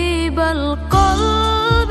حبيب القلب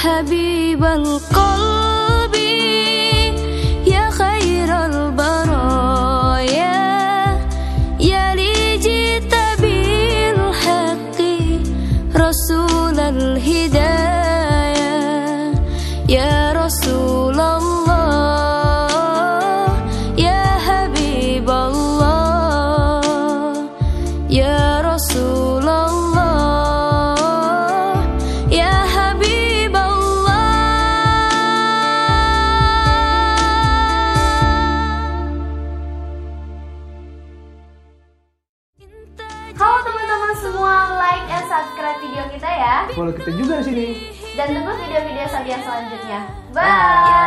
حبيب القلب. ya. Follow kita juga di sini. Dan tunggu video-video saya selanjutnya. Bye. Bye.